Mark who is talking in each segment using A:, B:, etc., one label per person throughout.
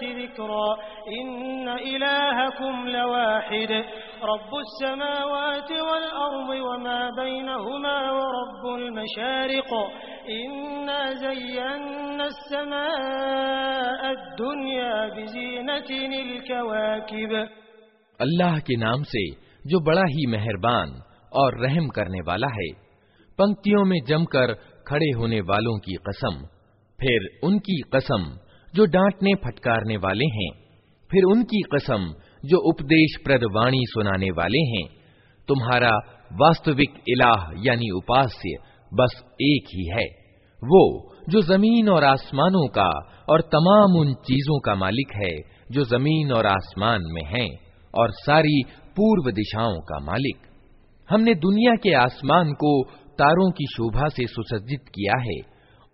A: ज़िक्रा इन्न इलाहकुम लवाहिद रब्बुस्समावाति वल अर्दि वमा बैनहुमा व रब्बुल मशारिक़ इन्ना ज़य्यन्ना अस्समाअ दुनिया बिज़ीनतिनिल कवाकिब
B: अल्लाह के नाम से जो बड़ा ही मेहरबान और रहम करने वाला है पंक्तियों में जमकर खड़े होने वालों की कसम फिर उनकी कसम जो डांटने फटकारने वाले हैं, फिर उनकी कसम जो उपदेश प्रद वाणी सुनाने वाले हैं, तुम्हारा वास्तविक इलाह यानी उपास्य बस एक ही है। वो जो ज़मीन और आसमानों का और तमाम उन चीज़ों का मालिक है, जो ज़मीन और आसमान में हैं और सारी पूर्व दिशाओं का मालिक। हमने दुनिया के आसमान को तारों की शोभा से सुसज्जित किया है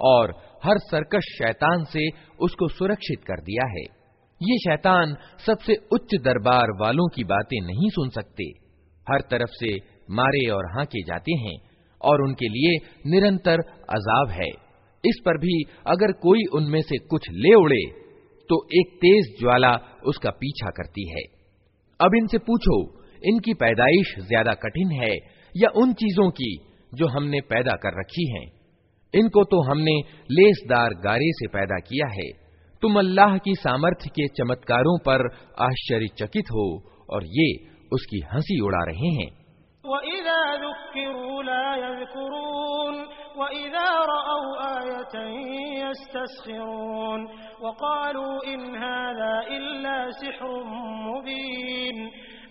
B: और हर सरकश शैतान से उसको सुरक्षित कर दिया है ये शैतान सबसे उच्च दरबार वालों की बातें नहीं सुन सकते। हर तरफ़ से मारे और हाके जाते हैं और उनके लिए निरंतर अजाब है। इस पर भी अगर कोई उनमें से कुछ ले उड़े तो एक तेज ज्वाला उसका पीछा करती है। अब इनसे पूछो, इनकी पैदाइश ज़्यादा कठिन है या उन चीज़ों की जो हमने पैदा कर रखी हैं? इनको तो हमने लेसदार गारे से पैदा किया है। तुम अल्लाह की सामर्थ्य के चमत्कारों पर आश्चर्यचकित हो और ये उसकी हंसी उड़ा रहे हैं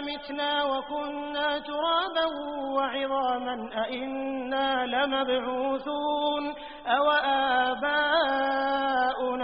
A: मितना वकुन्ना तुराबा वइज़ामन अइन्ना लमबऊसून अव आबाउना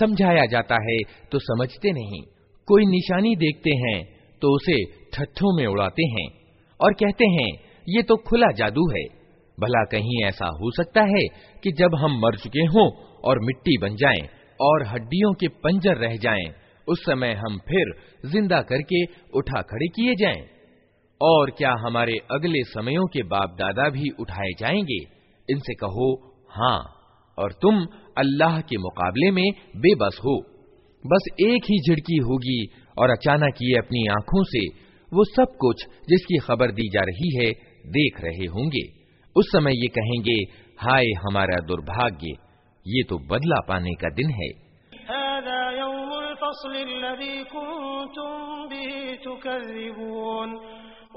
B: समझाया जाता है तो समझते नहीं कोई निशानी देखते हैं तो उसे ठट्ठों में उड़ाते हैं और कहते हैं ये तो खुला जादू है भला कहीं ऐसा हो सकता है कि जब हम मर चुके हों और मिट्टी बन जाएँ और हड्डियों के पंजर रह जाएँ, उस समय हम फिर ज़िंदा करके उठा खड़े किए जाएँ। और क्या हमारे अगले समयों के बाप दादा भी उठाए जाएँगे? इनसे कहो हाँ और तुम अल्लाह के मुकाबले में बेबस हो। बस एक ही झिड़की होगी और अचानक ये अपनी आँखों से वो सब कुछ जिसकी खबर दी जा रही है देख रहे होंगे। उस समय ये कहेंगे हाय हमारा दुर्भाग्य ये तो बदला पाने का दिन है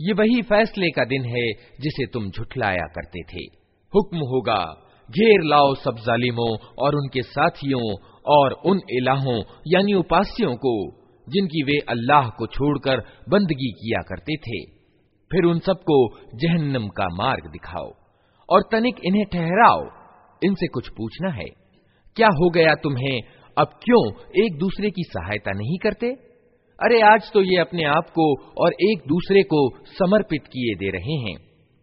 B: ये वही फैसले का दिन है जिसे तुम झुठलाया करते थे हुक्म होगा घेर लाओ सब जालिमों और उनके साथियों और उन इलाहों यानी उपास्यों को जिनकी वे अल्लाह को छोड़कर बंदगी किया करते थे फिर उन सबको जहन्नम का मार्ग दिखाओ और तनिक इन्हें ठहराओ इनसे कुछ पूछना है क्या हो गया तुम्हें अब क्यों एक दूसरे की सहायता नहीं करते अरे आज तो ये अपने आप को और एक दूसरे को समर्पित किए दे रहे हैं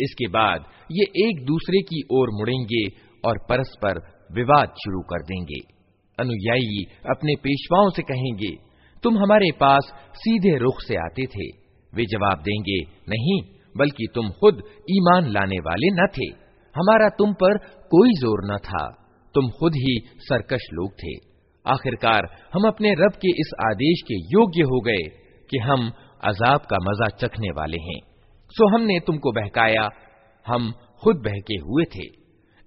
B: इसके बाद ये एक दूसरे की ओर मुड़ेंगे और परस्पर विवाद शुरू कर देंगे। अनुयायी अपने पेशवाओं से कहेंगे, तुम हमारे पास सीधे रुख से आते थे। वे जवाब देंगे, नहीं, बल्कि तुम खुद ईमान लाने वाले न थे। हमारा तुम पर कोई ज़ोर न था। तुम खुद ही सरकश लोग थे। आखिरकार हम अपने रब के इस आदेश के योग्य हो गए कि हम अजाब का मज़ा चखने वाले हैं। सो हमने तुमको बहकाया, हम खुद बहके हुए थे।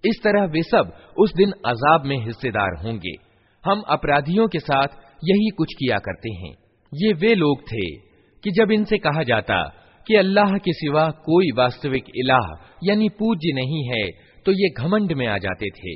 B: इस तरह वे सब उस दिन अजाब में हिस्सेदार होंगे। हम अपराधियों के साथ यही कुछ किया करते हैं। ये वे लोग थे कि जब इनसे कहा जाता कि अल्लाह के सिवा कोई वास्तविक इलाह यानी पूज्य नहीं है तो ये घमंड में आ जाते थे।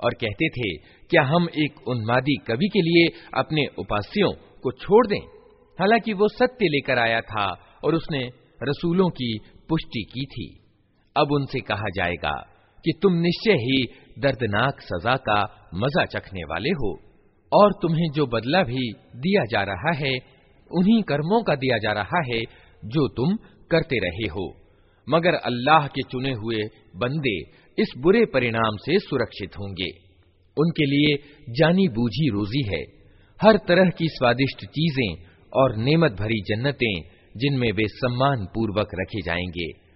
B: और कहते थे क्या हम एक उन्मादी कवि के लिए अपने उपास्यों को छोड़ दें हालांकि वो सत्य लेकर आया था और उसने रसूलों की पुष्टि की थी अब उनसे कहा जाएगा कि तुम निश्चय ही दर्दनाक सजा का मज़ा चखने वाले हो, और तुम्हें जो बदला भी दिया जा रहा है, उन्हीं कर्मों का दिया जा रहा है, जो तुम करते रहे हो। मगर अल्लाह के चुने हुए बंदे इस बुरे परिणाम से सुरक्षित होंगे। उनके लिए जानी बूझी रोजी है। हर तरह की स्वादिष्ट चीज़ें और नेमत भरी जन्नतें जिनमें वे सम्मान पूर्वक रखे जाएँगे।